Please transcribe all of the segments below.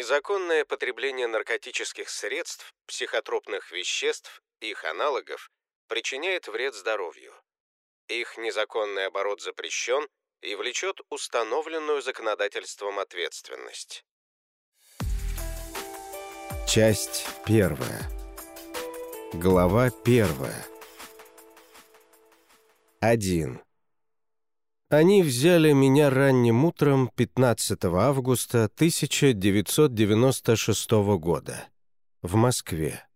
Незаконное потребление наркотических средств, психотропных веществ, их аналогов причиняет вред здоровью. Их незаконный оборот запрещен и влечет установленную законодательством ответственность. Часть первая. Глава первая. 1. Они взяли меня ранним утром 15 августа 1996 года в Москве.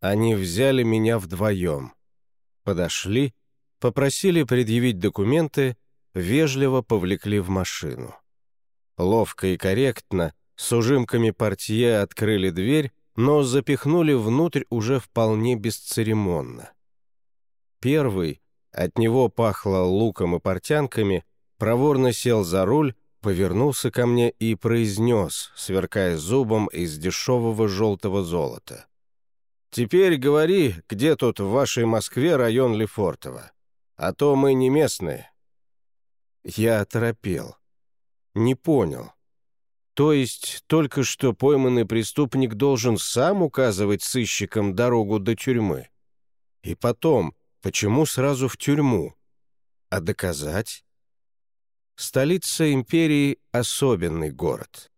Они взяли меня вдвоем. Подошли, попросили предъявить документы, вежливо повлекли в машину. Ловко и корректно, с ужимками портье открыли дверь, но запихнули внутрь уже вполне бесцеремонно. Первый — от него пахло луком и портянками, проворно сел за руль, повернулся ко мне и произнес, сверкая зубом из дешевого желтого золота. «Теперь говори, где тут в вашей Москве район Лефортово? А то мы не местные». Я оторопел. Не понял. То есть только что пойманный преступник должен сам указывать сыщикам дорогу до тюрьмы? И потом, Почему сразу в тюрьму? А доказать? Столица империи — особенный город.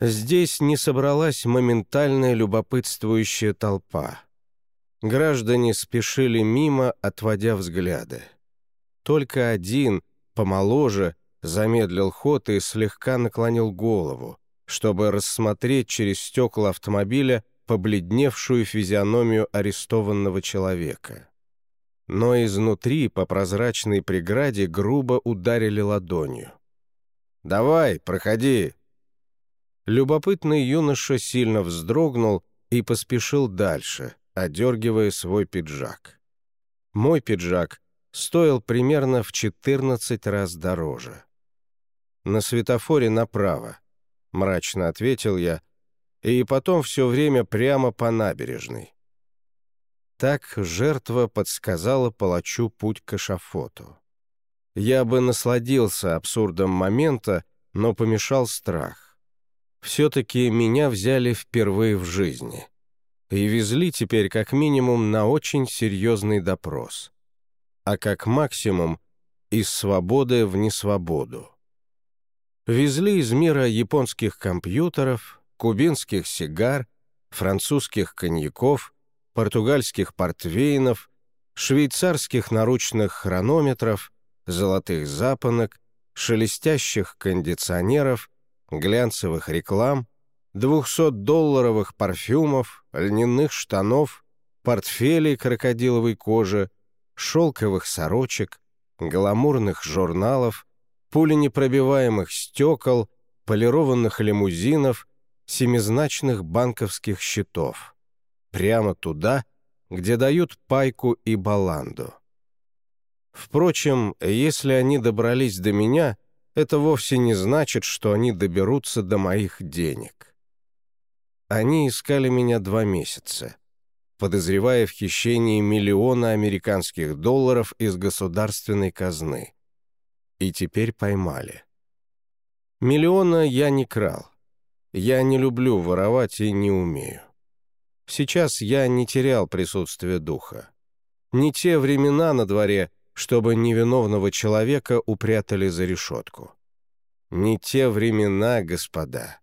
Здесь не собралась моментальная любопытствующая толпа. Граждане спешили мимо, отводя взгляды. Только один, помоложе, замедлил ход и слегка наклонил голову, чтобы рассмотреть через стекла автомобиля побледневшую физиономию арестованного человека но изнутри по прозрачной преграде грубо ударили ладонью. «Давай, проходи!» Любопытный юноша сильно вздрогнул и поспешил дальше, одергивая свой пиджак. Мой пиджак стоил примерно в 14 раз дороже. «На светофоре направо», — мрачно ответил я, и потом все время прямо по набережной. Так жертва подсказала палачу путь к эшафоту. Я бы насладился абсурдом момента, но помешал страх. Все-таки меня взяли впервые в жизни. И везли теперь как минимум на очень серьезный допрос. А как максимум из свободы в несвободу. Везли из мира японских компьютеров, кубинских сигар, французских коньяков — португальских портвейнов, швейцарских наручных хронометров, золотых запонок, шелестящих кондиционеров, глянцевых реклам, 200-долларовых парфюмов, льняных штанов, портфелей крокодиловой кожи, шелковых сорочек, гламурных журналов, пуленепробиваемых стекол, полированных лимузинов, семизначных банковских счетов прямо туда, где дают пайку и баланду. Впрочем, если они добрались до меня, это вовсе не значит, что они доберутся до моих денег. Они искали меня два месяца, подозревая в хищении миллиона американских долларов из государственной казны. И теперь поймали. Миллиона я не крал. Я не люблю воровать и не умею. Сейчас я не терял присутствие духа. Не те времена на дворе, чтобы невиновного человека упрятали за решетку. Не те времена, господа.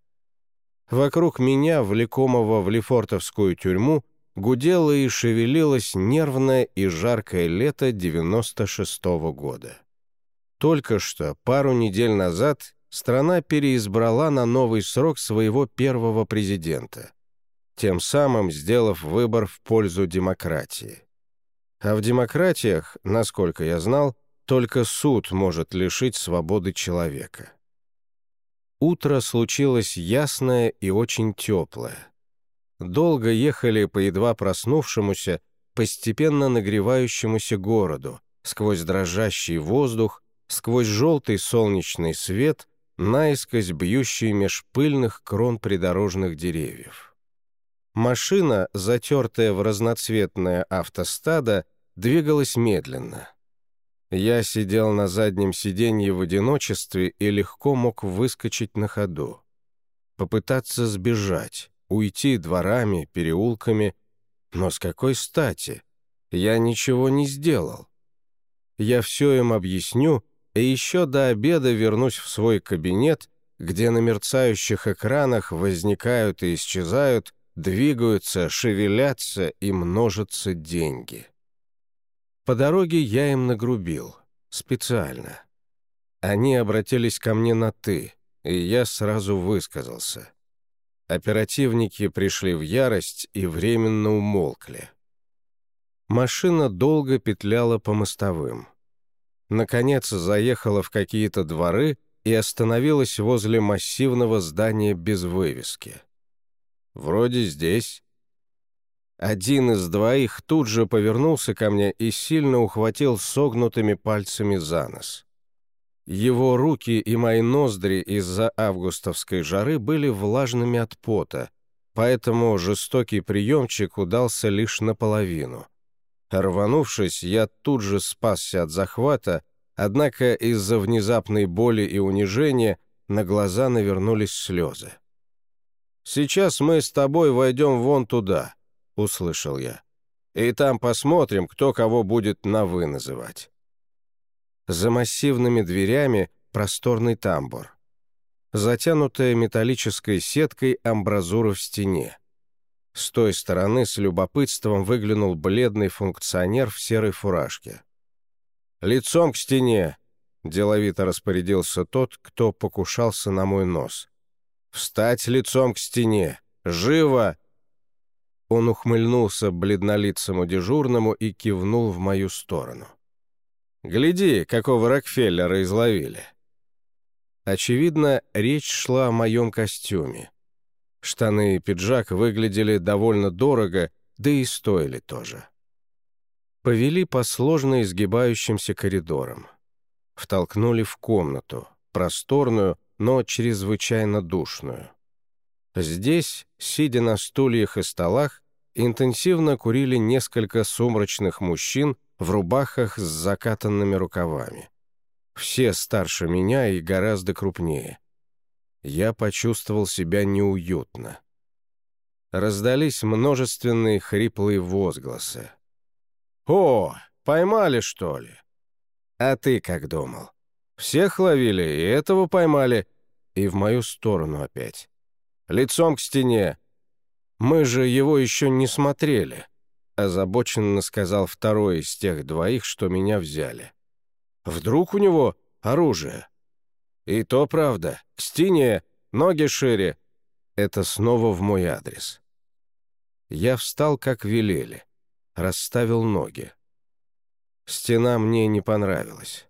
Вокруг меня, влекомого в Лефортовскую тюрьму, гудело и шевелилось нервное и жаркое лето 96-го года. Только что, пару недель назад, страна переизбрала на новый срок своего первого президента тем самым сделав выбор в пользу демократии. А в демократиях, насколько я знал, только суд может лишить свободы человека. Утро случилось ясное и очень теплое. Долго ехали по едва проснувшемуся, постепенно нагревающемуся городу, сквозь дрожащий воздух, сквозь желтый солнечный свет, наискось бьющий меж пыльных крон придорожных деревьев. Машина, затертая в разноцветное автостадо, двигалась медленно. Я сидел на заднем сиденье в одиночестве и легко мог выскочить на ходу. попытаться сбежать, уйти дворами, переулками. Но с какой стати? Я ничего не сделал. Я все им объясню, и еще до обеда вернусь в свой кабинет, где на мерцающих экранах возникают и исчезают, двигаются, шевелятся и множатся деньги. По дороге я им нагрубил. Специально. Они обратились ко мне на «ты», и я сразу высказался. Оперативники пришли в ярость и временно умолкли. Машина долго петляла по мостовым. Наконец заехала в какие-то дворы и остановилась возле массивного здания без вывески. «Вроде здесь». Один из двоих тут же повернулся ко мне и сильно ухватил согнутыми пальцами за нос. Его руки и мои ноздри из-за августовской жары были влажными от пота, поэтому жестокий приемчик удался лишь наполовину. Рванувшись, я тут же спасся от захвата, однако из-за внезапной боли и унижения на глаза навернулись слезы. «Сейчас мы с тобой войдем вон туда», — услышал я. «И там посмотрим, кто кого будет на «вы» называть». За массивными дверями просторный тамбур. Затянутая металлической сеткой амбразура в стене. С той стороны с любопытством выглянул бледный функционер в серой фуражке. «Лицом к стене!» — деловито распорядился тот, кто покушался на мой нос. «Встать лицом к стене! Живо!» Он ухмыльнулся бледнолицому дежурному и кивнул в мою сторону. Гляди, какого Рокфеллера изловили. Очевидно, речь шла о моем костюме. Штаны и пиджак выглядели довольно дорого, да и стоили тоже. Повели по сложно изгибающимся коридорам. Втолкнули в комнату, просторную, но чрезвычайно душную. Здесь, сидя на стульях и столах, интенсивно курили несколько сумрачных мужчин в рубахах с закатанными рукавами. Все старше меня и гораздо крупнее. Я почувствовал себя неуютно. Раздались множественные хриплые возгласы. «О, поймали, что ли?» «А ты как думал? Всех ловили, и этого поймали?» И в мою сторону опять. «Лицом к стене. Мы же его еще не смотрели» озабоченно сказал второй из тех двоих, что меня взяли. «Вдруг у него оружие?» «И то правда. К стене, ноги шире». Это снова в мой адрес. Я встал, как велели, расставил ноги. Стена мне не понравилась.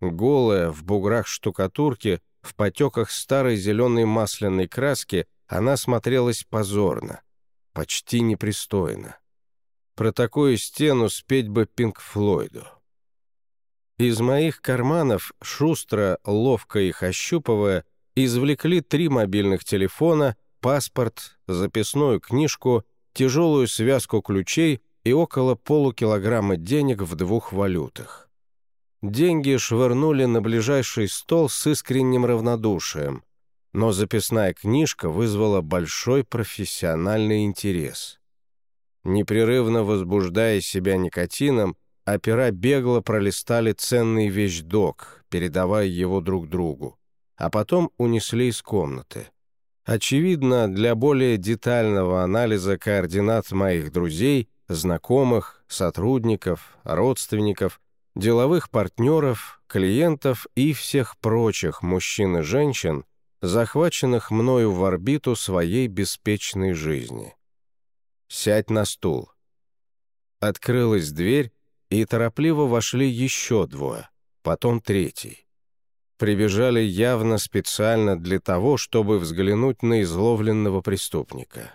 Голая, в буграх штукатурки, в потеках старой зеленой масляной краски, она смотрелась позорно, почти непристойно. Про такую стену спеть бы Пинк Флойду. Из моих карманов, шустро, ловко их ощупывая, извлекли три мобильных телефона, паспорт, записную книжку, тяжелую связку ключей и около полукилограмма денег в двух валютах. Деньги швырнули на ближайший стол с искренним равнодушием, но записная книжка вызвала большой профессиональный интерес. Непрерывно возбуждая себя никотином, опера бегло пролистали ценный вещдок, передавая его друг другу, а потом унесли из комнаты. Очевидно, для более детального анализа координат моих друзей, знакомых, сотрудников, родственников, деловых партнеров, клиентов и всех прочих мужчин и женщин, захваченных мною в орбиту своей беспечной жизни. Сядь на стул». Открылась дверь, и торопливо вошли еще двое, потом третий. Прибежали явно специально для того, чтобы взглянуть на изловленного преступника.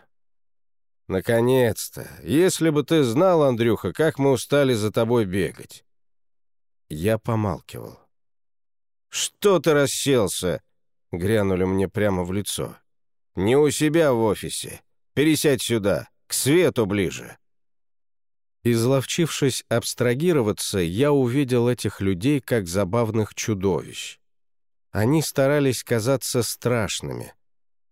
«Наконец-то! Если бы ты знал, Андрюха, как мы устали за тобой бегать!» Я помалкивал. «Что ты расселся?» — грянули мне прямо в лицо. «Не у себя в офисе. Пересядь сюда. К свету ближе!» Изловчившись абстрагироваться, я увидел этих людей как забавных чудовищ. Они старались казаться страшными.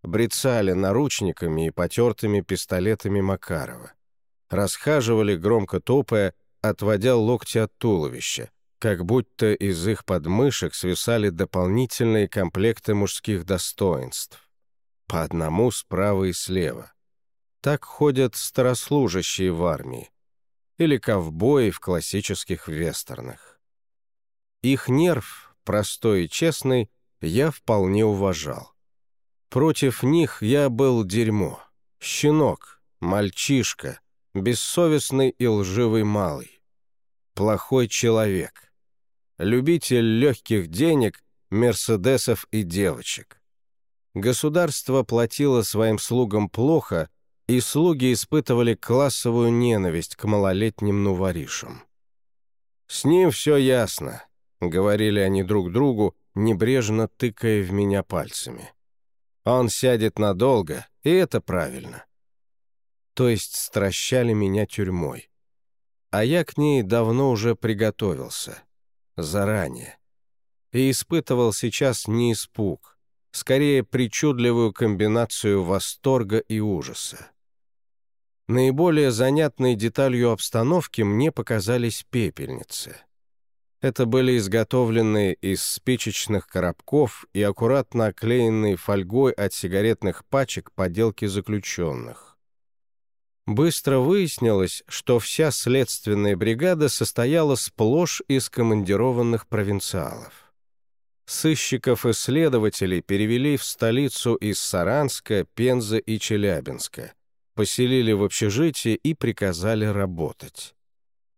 брецали наручниками и потертыми пистолетами Макарова. Расхаживали, громко топая, отводя локти от туловища, как будто из их подмышек свисали дополнительные комплекты мужских достоинств. По одному справа и слева. Так ходят старослужащие в армии или ковбои в классических вестернах. Их нерв, простой и честный, я вполне уважал. Против них я был дерьмо, щенок, мальчишка, бессовестный и лживый малый, плохой человек, любитель легких денег, мерседесов и девочек. Государство платило своим слугам плохо, и слуги испытывали классовую ненависть к малолетним нуворишам. «С ним все ясно», — говорили они друг другу, небрежно тыкая в меня пальцами. «Он сядет надолго, и это правильно». То есть стращали меня тюрьмой. А я к ней давно уже приготовился. Заранее. И испытывал сейчас не испуг, скорее причудливую комбинацию восторга и ужаса. Наиболее занятной деталью обстановки мне показались пепельницы. Это были изготовленные из спичечных коробков и аккуратно оклеенные фольгой от сигаретных пачек поделки заключенных. Быстро выяснилось, что вся следственная бригада состояла сплошь из командированных провинциалов. Сыщиков и следователей перевели в столицу из Саранска, Пензы и Челябинска, поселили в общежитии и приказали работать.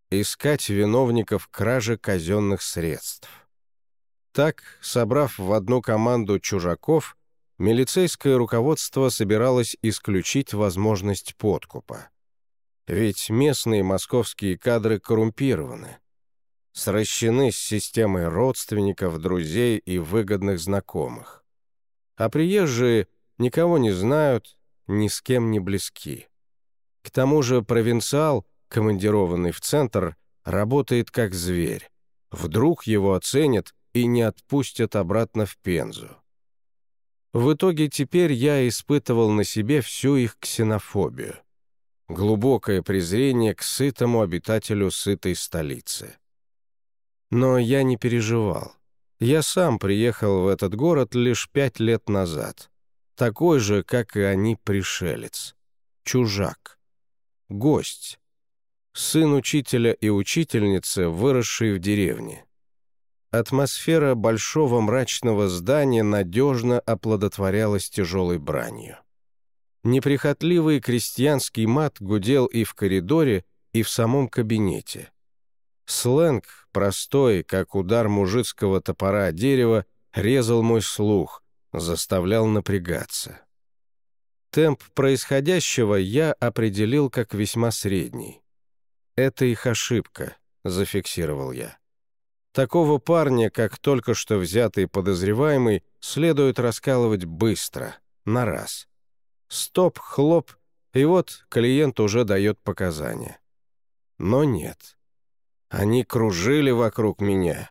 Искать виновников кражи казенных средств. Так, собрав в одну команду чужаков, милицейское руководство собиралось исключить возможность подкупа. Ведь местные московские кадры коррумпированы, сращены с системой родственников, друзей и выгодных знакомых. А приезжие никого не знают, ни с кем не близки. К тому же провинциал, командированный в центр, работает как зверь. Вдруг его оценят и не отпустят обратно в Пензу. В итоге теперь я испытывал на себе всю их ксенофобию. Глубокое презрение к сытому обитателю сытой столицы. Но я не переживал. Я сам приехал в этот город лишь пять лет назад такой же, как и они, пришелец, чужак, гость, сын учителя и учительницы, выросший в деревне. Атмосфера большого мрачного здания надежно оплодотворялась тяжелой бранью. Неприхотливый крестьянский мат гудел и в коридоре, и в самом кабинете. Сленг, простой, как удар мужицкого топора о дерево, резал мой слух, заставлял напрягаться. Темп происходящего я определил как весьма средний. «Это их ошибка», — зафиксировал я. Такого парня, как только что взятый подозреваемый, следует раскалывать быстро, на раз. Стоп, хлоп, и вот клиент уже дает показания. Но нет. Они кружили вокруг меня,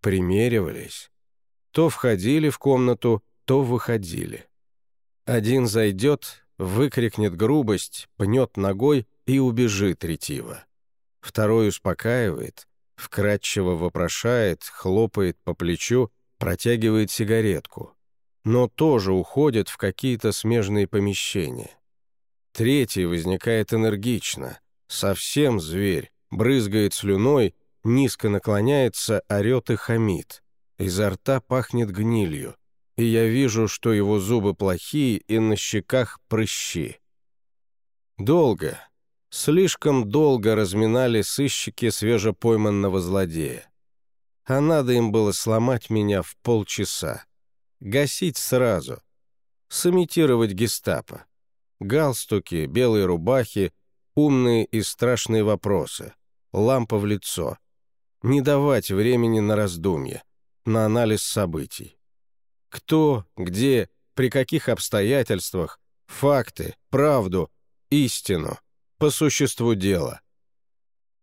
примеривались. То входили в комнату, то выходили. Один зайдет, выкрикнет грубость, пнет ногой и убежит ретиво. Второй успокаивает, вкратчиво вопрошает, хлопает по плечу, протягивает сигаретку, но тоже уходит в какие-то смежные помещения. Третий возникает энергично, совсем зверь, брызгает слюной, низко наклоняется, орет и хамит. Изо рта пахнет гнилью и я вижу, что его зубы плохие и на щеках прыщи. Долго, слишком долго разминали сыщики свежепойманного злодея. А надо им было сломать меня в полчаса. Гасить сразу. Сымитировать гестапо. Галстуки, белые рубахи, умные и страшные вопросы. Лампа в лицо. Не давать времени на раздумье, на анализ событий. Кто, где, при каких обстоятельствах, факты, правду, истину, по существу дела.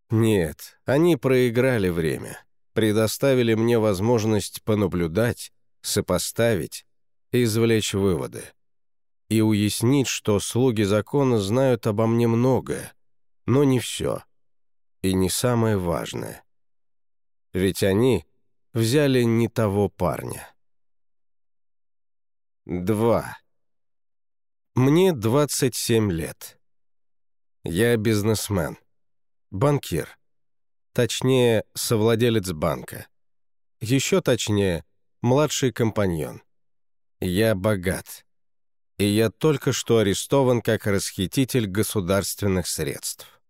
Нет, они проиграли время, предоставили мне возможность понаблюдать, сопоставить извлечь выводы. и уяснить, что слуги закона знают обо мне многое, но не все. И не самое важное. Ведь они взяли не того парня. 2. Мне 27 лет. Я бизнесмен. Банкир. Точнее, совладелец банка. Еще точнее, младший компаньон. Я богат. И я только что арестован как расхититель государственных средств.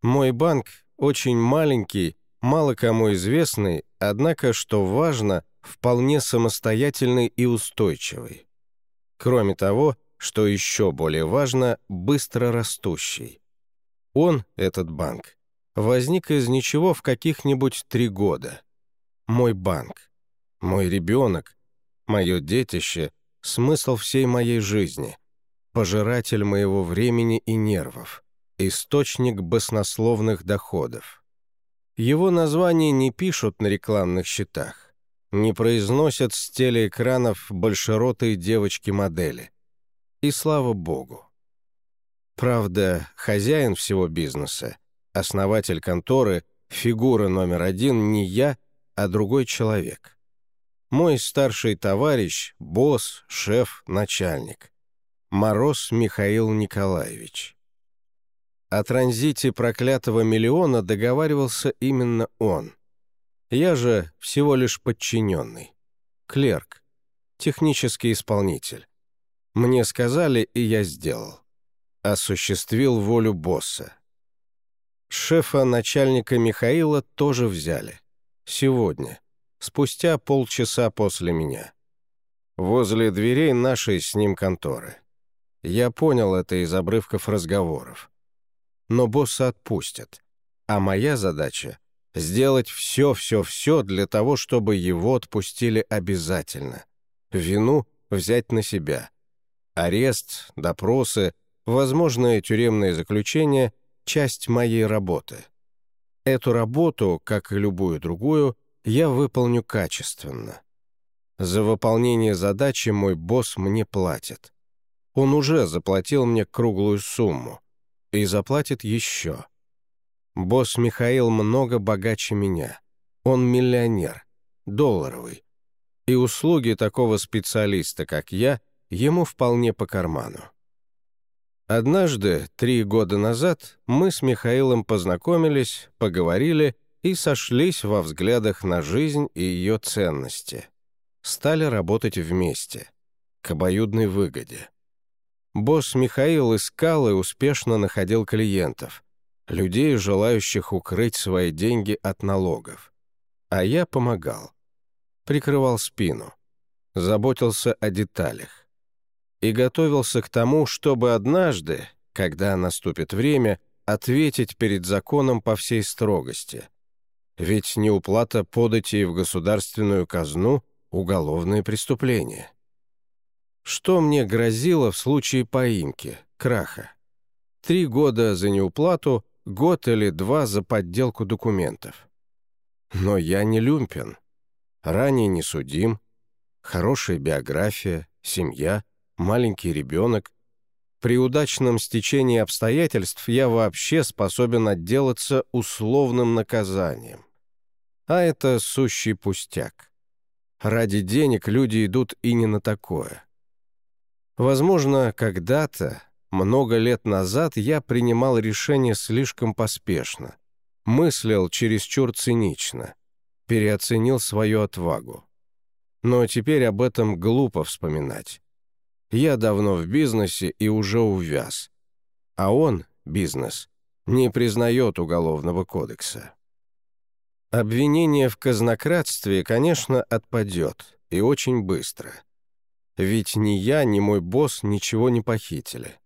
Мой банк очень маленький, мало кому известный, однако, что важно, вполне самостоятельный и устойчивый. Кроме того, что еще более важно, быстро растущий. Он, этот банк, возник из ничего в каких-нибудь три года. Мой банк, мой ребенок, мое детище, смысл всей моей жизни, пожиратель моего времени и нервов, источник баснословных доходов. Его название не пишут на рекламных счетах, не произносят с телеэкранов большеротые девочки-модели — и слава богу. Правда, хозяин всего бизнеса, основатель конторы, фигура номер один не я, а другой человек. Мой старший товарищ, босс, шеф, начальник. Мороз Михаил Николаевич. О транзите проклятого миллиона договаривался именно он. Я же всего лишь подчиненный. Клерк. Технический исполнитель. Мне сказали, и я сделал. Осуществил волю босса. Шефа начальника Михаила тоже взяли. Сегодня, спустя полчаса после меня. Возле дверей нашей с ним конторы. Я понял это из обрывков разговоров. Но босса отпустят. А моя задача — сделать все-все-все для того, чтобы его отпустили обязательно. Вину взять на себя — Арест, допросы, возможное тюремное заключение — часть моей работы. Эту работу, как и любую другую, я выполню качественно. За выполнение задачи мой босс мне платит. Он уже заплатил мне круглую сумму. И заплатит еще. Босс Михаил много богаче меня. Он миллионер, долларовый. И услуги такого специалиста, как я, ему вполне по карману. Однажды, три года назад, мы с Михаилом познакомились, поговорили и сошлись во взглядах на жизнь и ее ценности. Стали работать вместе, к обоюдной выгоде. Босс Михаил искал и успешно находил клиентов, людей, желающих укрыть свои деньги от налогов. А я помогал. Прикрывал спину. Заботился о деталях и готовился к тому, чтобы однажды, когда наступит время, ответить перед законом по всей строгости. Ведь неуплата податей в государственную казну — уголовное преступление. Что мне грозило в случае поимки, краха? Три года за неуплату, год или два за подделку документов. Но я не люмпен. Ранее не судим. Хорошая биография, семья — маленький ребенок. При удачном стечении обстоятельств я вообще способен отделаться условным наказанием. А это сущий пустяк. Ради денег люди идут и не на такое. Возможно, когда-то, много лет назад, я принимал решение слишком поспешно, мыслил чересчур цинично, переоценил свою отвагу. Но теперь об этом глупо вспоминать. Я давно в бизнесе и уже увяз. А он, бизнес, не признает Уголовного кодекса. Обвинение в казнократстве, конечно, отпадет, и очень быстро. Ведь ни я, ни мой босс ничего не похитили.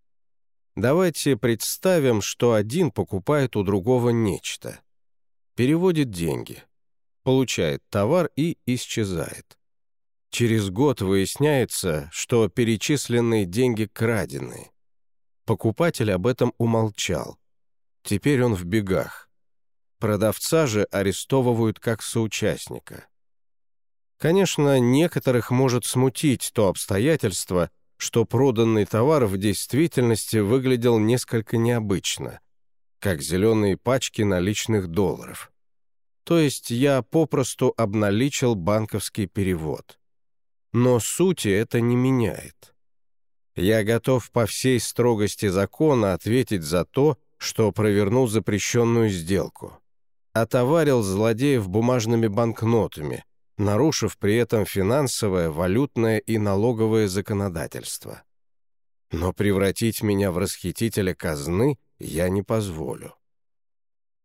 Давайте представим, что один покупает у другого нечто. Переводит деньги, получает товар и исчезает. Через год выясняется, что перечисленные деньги крадены. Покупатель об этом умолчал. Теперь он в бегах. Продавца же арестовывают как соучастника. Конечно, некоторых может смутить то обстоятельство, что проданный товар в действительности выглядел несколько необычно, как зеленые пачки наличных долларов. То есть я попросту обналичил банковский перевод. Но сути это не меняет. Я готов по всей строгости закона ответить за то, что провернул запрещенную сделку. Отоварил злодеев бумажными банкнотами, нарушив при этом финансовое, валютное и налоговое законодательство. Но превратить меня в расхитителя казны я не позволю.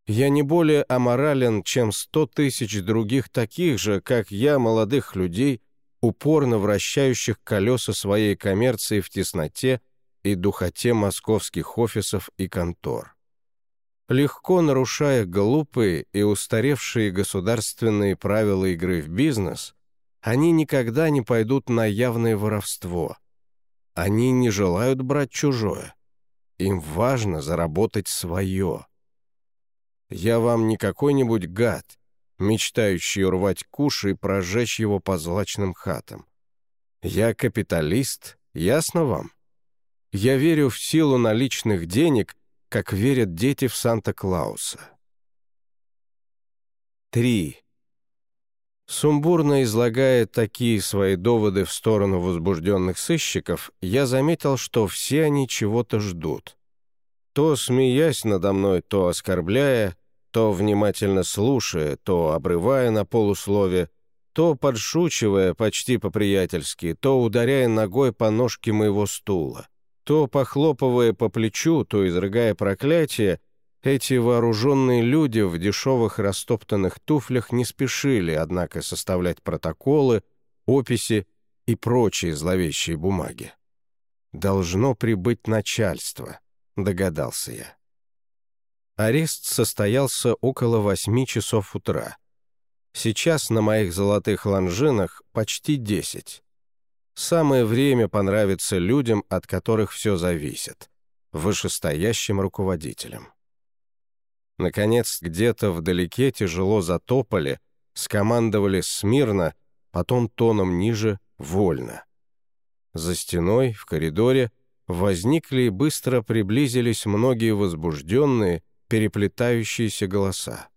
Я не более аморален, чем сто тысяч других таких же, как я, молодых людей, упорно вращающих колеса своей коммерции в тесноте и духоте московских офисов и контор. Легко нарушая глупые и устаревшие государственные правила игры в бизнес, они никогда не пойдут на явное воровство. Они не желают брать чужое. Им важно заработать свое. Я вам не какой-нибудь гад, мечтающий урвать куш и прожечь его по злачным хатам. Я капиталист, ясно вам? Я верю в силу наличных денег, как верят дети в Санта-Клауса. 3. Сумбурно излагая такие свои доводы в сторону возбужденных сыщиков, я заметил, что все они чего-то ждут. То смеясь надо мной, то оскорбляя, то внимательно слушая, то обрывая на полуслове, то подшучивая почти по-приятельски, то ударяя ногой по ножке моего стула, то похлопывая по плечу, то изрыгая проклятие, эти вооруженные люди в дешевых растоптанных туфлях не спешили, однако, составлять протоколы, описи и прочие зловещие бумаги. «Должно прибыть начальство», — догадался я. Арест состоялся около восьми часов утра. Сейчас на моих золотых лонжинах почти десять. Самое время понравиться людям, от которых все зависит, вышестоящим руководителям. Наконец, где-то вдалеке тяжело затопали, скомандовали смирно, потом тоном ниже «вольно». За стеной, в коридоре, возникли и быстро приблизились многие возбужденные, переплетающиеся голоса.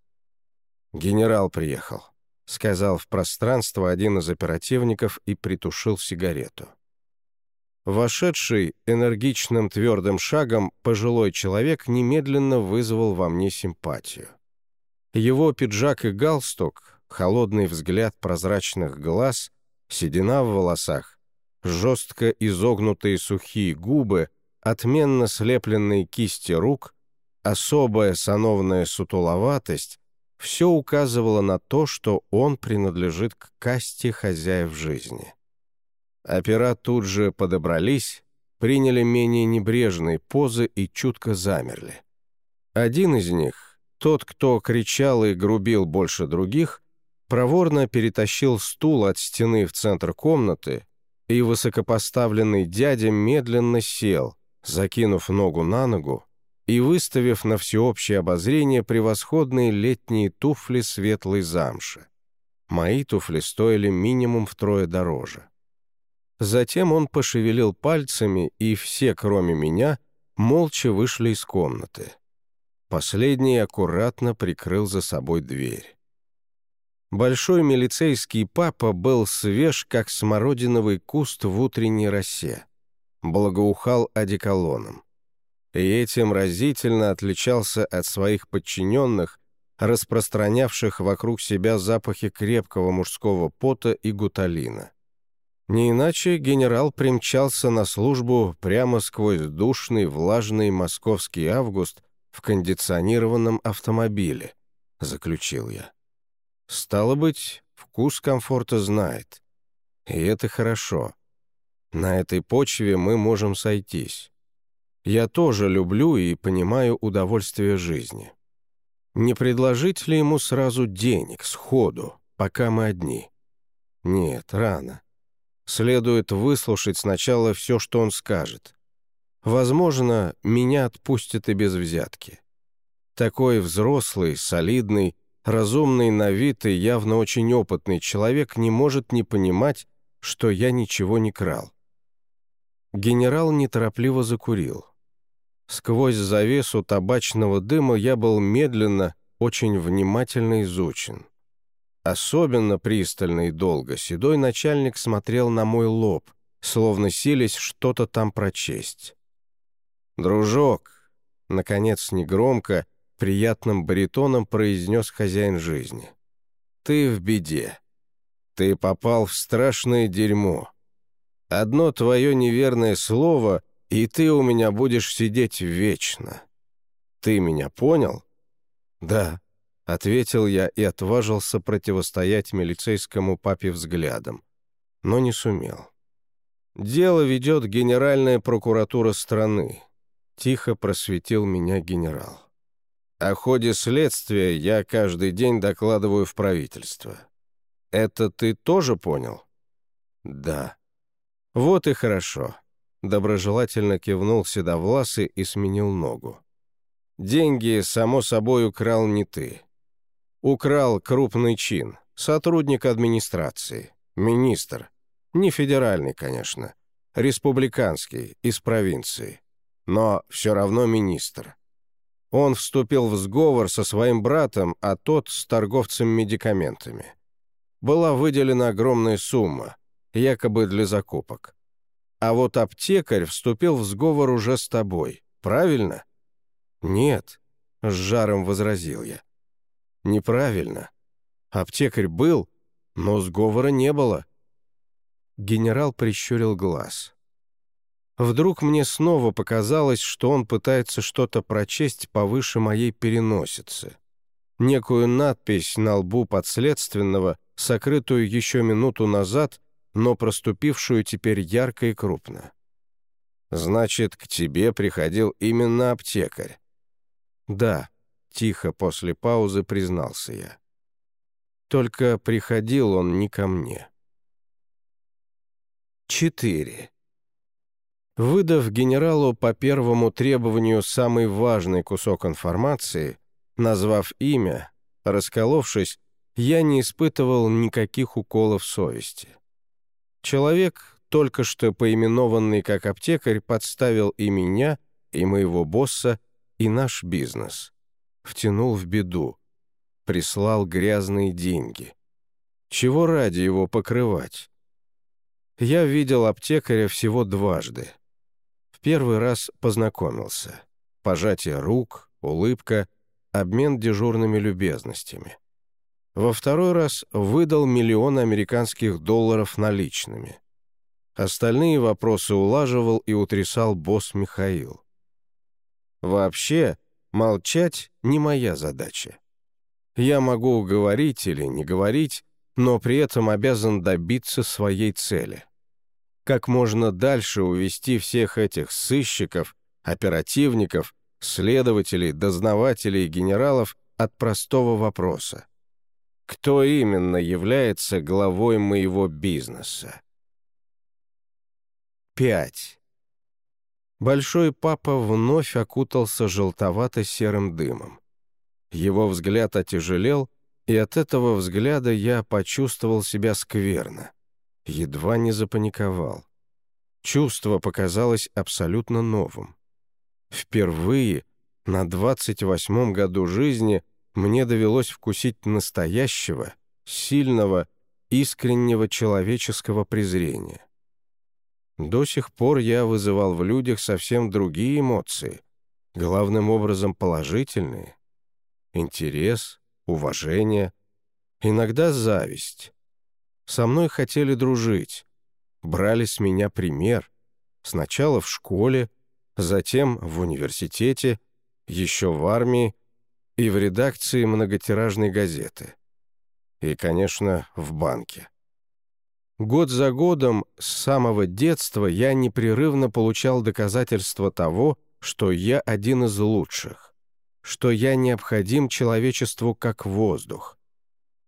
«Генерал приехал», — сказал в пространство один из оперативников и притушил сигарету. Вошедший энергичным твердым шагом пожилой человек немедленно вызвал во мне симпатию. Его пиджак и галстук, холодный взгляд прозрачных глаз, седина в волосах, жестко изогнутые сухие губы, отменно слепленные кисти рук особая сановная сутуловатость все указывало на то, что он принадлежит к касте хозяев жизни. Опера тут же подобрались, приняли менее небрежные позы и чутко замерли. Один из них, тот, кто кричал и грубил больше других, проворно перетащил стул от стены в центр комнаты, и высокопоставленный дядя медленно сел, закинув ногу на ногу, и выставив на всеобщее обозрение превосходные летние туфли светлой замши. Мои туфли стоили минимум втрое дороже. Затем он пошевелил пальцами, и все, кроме меня, молча вышли из комнаты. Последний аккуратно прикрыл за собой дверь. Большой милицейский папа был свеж, как смородиновый куст в утренней росе. Благоухал одеколоном и этим разительно отличался от своих подчиненных, распространявших вокруг себя запахи крепкого мужского пота и гуталина. Не иначе генерал примчался на службу прямо сквозь душный, влажный московский август в кондиционированном автомобиле, заключил я. Стало быть, вкус комфорта знает. И это хорошо. На этой почве мы можем сойтись. Я тоже люблю и понимаю удовольствие жизни. Не предложить ли ему сразу денег, сходу, пока мы одни? Нет, рано. Следует выслушать сначала все, что он скажет. Возможно, меня отпустят и без взятки. Такой взрослый, солидный, разумный на вид и явно очень опытный человек не может не понимать, что я ничего не крал. Генерал неторопливо закурил. Сквозь завесу табачного дыма я был медленно, очень внимательно изучен. Особенно пристально и долго седой начальник смотрел на мой лоб, словно сились что-то там прочесть. «Дружок», — наконец негромко, приятным баритоном произнес хозяин жизни, — «ты в беде. Ты попал в страшное дерьмо. Одно твое неверное слово, и ты у меня будешь сидеть вечно. Ты меня понял?» «Да», — ответил я и отважился противостоять милицейскому папе взглядом, но не сумел. «Дело ведет Генеральная прокуратура страны», — тихо просветил меня генерал. «О ходе следствия я каждый день докладываю в правительство. Это ты тоже понял?» «Да». «Вот и хорошо», — доброжелательно кивнул Седовласый и сменил ногу. «Деньги, само собой, украл не ты. Украл крупный чин, сотрудник администрации, министр. Не федеральный, конечно, республиканский, из провинции. Но все равно министр. Он вступил в сговор со своим братом, а тот с торговцем медикаментами. Была выделена огромная сумма, якобы для закупок. А вот аптекарь вступил в сговор уже с тобой, правильно? Нет, с жаром возразил я. Неправильно. Аптекарь был, но сговора не было. Генерал прищурил глаз. Вдруг мне снова показалось, что он пытается что-то прочесть повыше моей переносицы. Некую надпись на лбу подследственного, сокрытую еще минуту назад, но проступившую теперь ярко и крупно. «Значит, к тебе приходил именно аптекарь?» «Да», Тихо после паузы признался я. Только приходил он не ко мне. 4. Выдав генералу по первому требованию самый важный кусок информации, назвав имя, расколовшись, я не испытывал никаких уколов совести. Человек, только что поименованный как аптекарь, подставил и меня, и моего босса, и наш бизнес втянул в беду, прислал грязные деньги. Чего ради его покрывать? Я видел аптекаря всего дважды. В первый раз познакомился. Пожатие рук, улыбка, обмен дежурными любезностями. Во второй раз выдал миллион американских долларов наличными. Остальные вопросы улаживал и утрясал босс Михаил. Вообще, Молчать не моя задача. Я могу говорить или не говорить, но при этом обязан добиться своей цели. Как можно дальше увести всех этих сыщиков, оперативников, следователей, дознавателей и генералов от простого вопроса. Кто именно является главой моего бизнеса? 5. Большой папа вновь окутался желтовато-серым дымом. Его взгляд отяжелел, и от этого взгляда я почувствовал себя скверно. Едва не запаниковал. Чувство показалось абсолютно новым. Впервые на 28-м году жизни мне довелось вкусить настоящего, сильного, искреннего человеческого презрения. До сих пор я вызывал в людях совсем другие эмоции, главным образом положительные. Интерес, уважение, иногда зависть. Со мной хотели дружить, брали с меня пример. Сначала в школе, затем в университете, еще в армии и в редакции многотиражной газеты. И, конечно, в банке. Год за годом, с самого детства, я непрерывно получал доказательства того, что я один из лучших, что я необходим человечеству как воздух.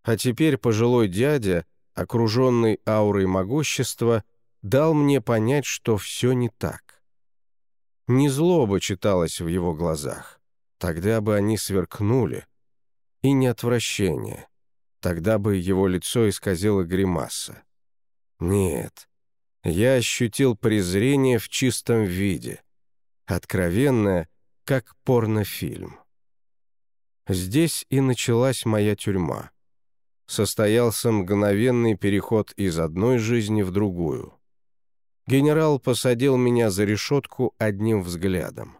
А теперь пожилой дядя, окруженный аурой могущества, дал мне понять, что все не так. Не злоба читалась в его глазах, тогда бы они сверкнули, и не отвращение, тогда бы его лицо исказило гримаса. Нет, я ощутил презрение в чистом виде, откровенное, как порнофильм. Здесь и началась моя тюрьма. Состоялся мгновенный переход из одной жизни в другую. Генерал посадил меня за решетку одним взглядом.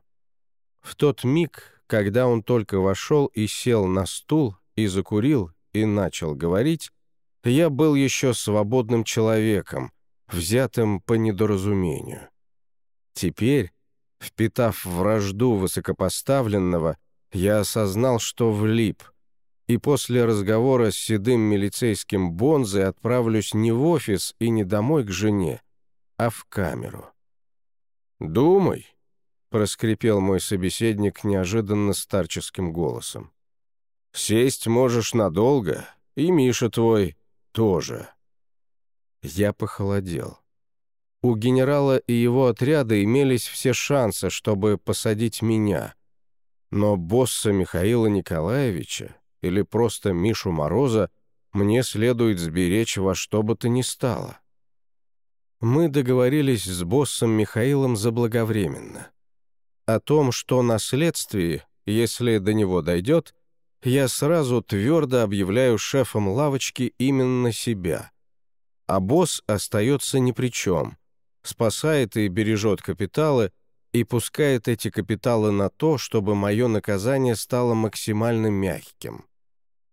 В тот миг, когда он только вошел и сел на стул, и закурил, и начал говорить, я был еще свободным человеком, взятым по недоразумению. Теперь, впитав вражду высокопоставленного, я осознал, что влип, и после разговора с седым милицейским Бонзой отправлюсь не в офис и не домой к жене, а в камеру. «Думай», — проскрипел мой собеседник неожиданно старческим голосом. «Сесть можешь надолго, и Миша твой тоже». Я похолодел. У генерала и его отряда имелись все шансы, чтобы посадить меня. Но босса Михаила Николаевича или просто Мишу Мороза мне следует сберечь во что бы то ни стало. Мы договорились с боссом Михаилом заблаговременно. О том, что на следствии, если до него дойдет, я сразу твердо объявляю шефом лавочки именно себя. А босс остается ни при чем, спасает и бережет капиталы, и пускает эти капиталы на то, чтобы мое наказание стало максимально мягким.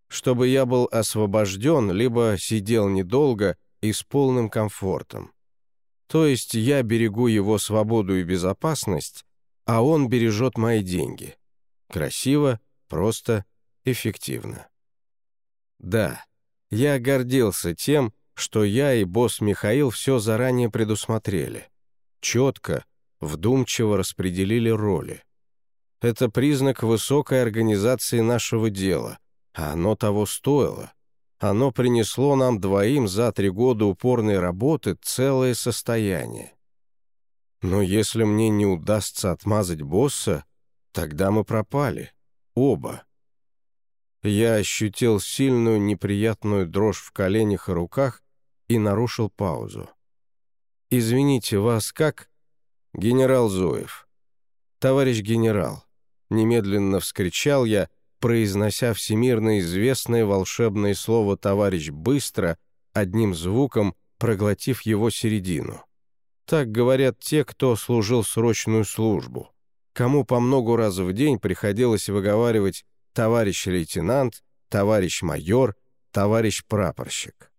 Чтобы я был освобожден, либо сидел недолго и с полным комфортом. То есть я берегу его свободу и безопасность, а он бережет мои деньги. Красиво, просто, эффективно. Да, я гордился тем, что я и босс Михаил все заранее предусмотрели. Четко, вдумчиво распределили роли. Это признак высокой организации нашего дела, а оно того стоило. Оно принесло нам двоим за три года упорной работы целое состояние. Но если мне не удастся отмазать босса, тогда мы пропали. Оба. Я ощутил сильную неприятную дрожь в коленях и руках и нарушил паузу. «Извините, вас как?» «Генерал Зуев». «Товарищ генерал», — немедленно вскричал я, — произнося всемирно известное волшебное слово «товарищ» быстро, одним звуком, проглотив его середину. Так говорят те, кто служил срочную службу, кому по много раз в день приходилось выговаривать «товарищ лейтенант», «товарищ майор», «товарищ прапорщик».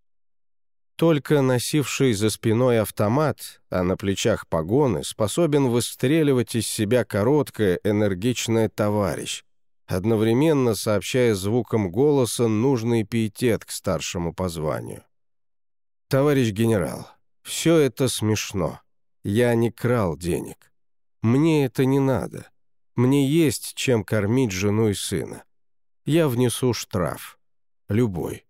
Только носивший за спиной автомат, а на плечах погоны, способен выстреливать из себя короткое, энергичное «товарищ», одновременно сообщая звуком голоса нужный пиетет к старшему по званию. «Товарищ генерал, все это смешно. Я не крал денег. Мне это не надо. Мне есть чем кормить жену и сына. Я внесу штраф. Любой».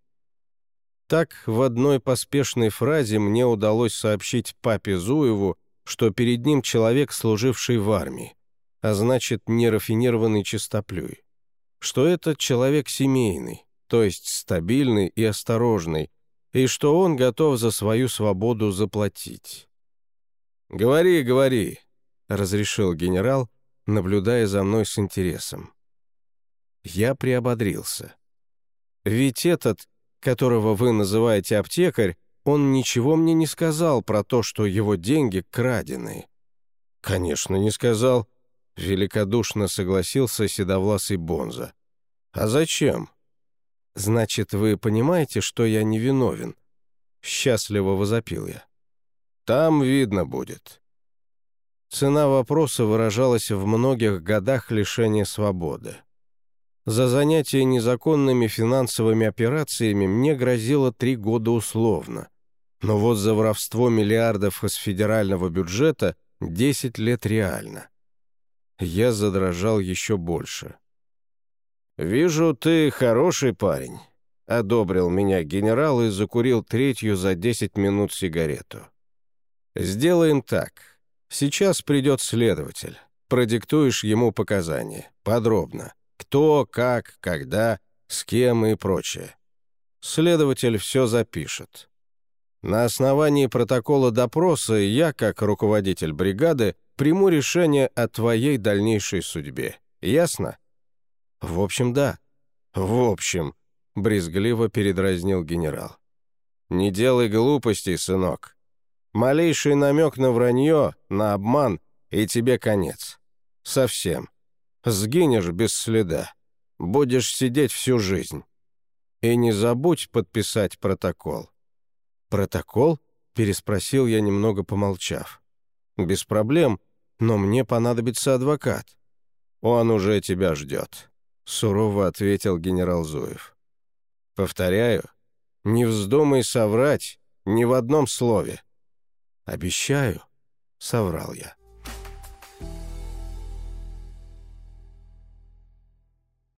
Так, в одной поспешной фразе мне удалось сообщить папе Зуеву, что перед ним человек, служивший в армии, а значит, нерафинированный чистоплюй что этот человек семейный, то есть стабильный и осторожный, и что он готов за свою свободу заплатить. «Говори, говори», — разрешил генерал, наблюдая за мной с интересом. Я приободрился. «Ведь этот, которого вы называете аптекарь, он ничего мне не сказал про то, что его деньги краденые». «Конечно, не сказал», — великодушно согласился седовласый Бонза. «А зачем?» «Значит, вы понимаете, что я невиновен?» Счастливо возопил я. «Там видно будет». Цена вопроса выражалась в многих годах лишения свободы. За занятие незаконными финансовыми операциями мне грозило три года условно. Но вот за воровство миллиардов из федерального бюджета 10 лет реально я задрожал еще больше. «Вижу, ты хороший парень», — одобрил меня генерал и закурил третью за десять минут сигарету. «Сделаем так. Сейчас придет следователь. Продиктуешь ему показания. Подробно. Кто, как, когда, с кем и прочее. Следователь все запишет. На основании протокола допроса я, как руководитель бригады, приму решение о твоей дальнейшей судьбе. Ясно? В общем, да. В общем, брезгливо передразнил генерал. Не делай глупостей, сынок. Малейший намек на вранье, на обман, и тебе конец. Совсем. Сгинешь без следа. Будешь сидеть всю жизнь. И не забудь подписать протокол. «Протокол?» — переспросил я, немного помолчав. «Без проблем, но мне понадобится адвокат». «Он уже тебя ждет», — сурово ответил генерал Зуев. «Повторяю, не вздумай соврать ни в одном слове». «Обещаю», — соврал я.